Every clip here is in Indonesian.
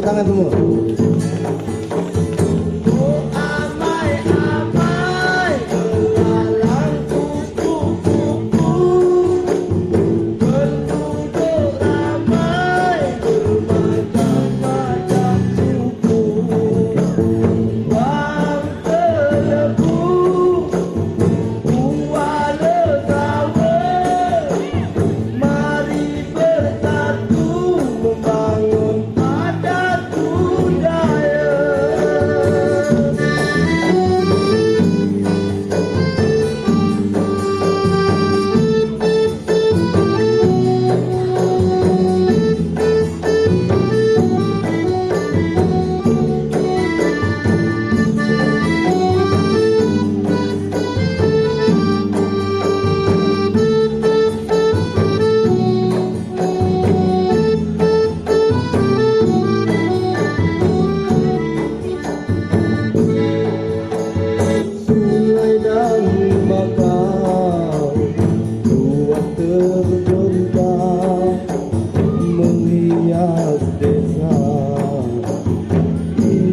tangan semua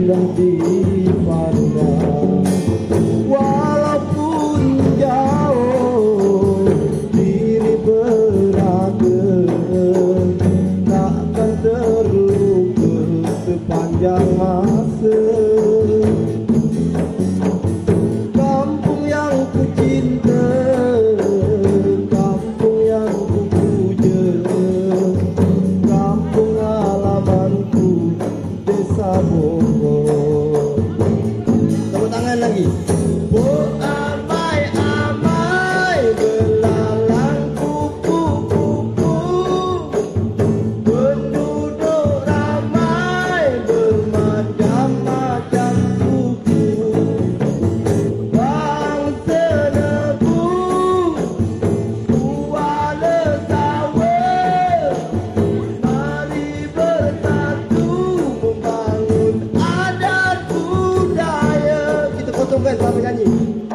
Yang warna. Walaupun jauh diri berada takkan terluput sepanjang masa. Kampung yang ku cinta 赶紧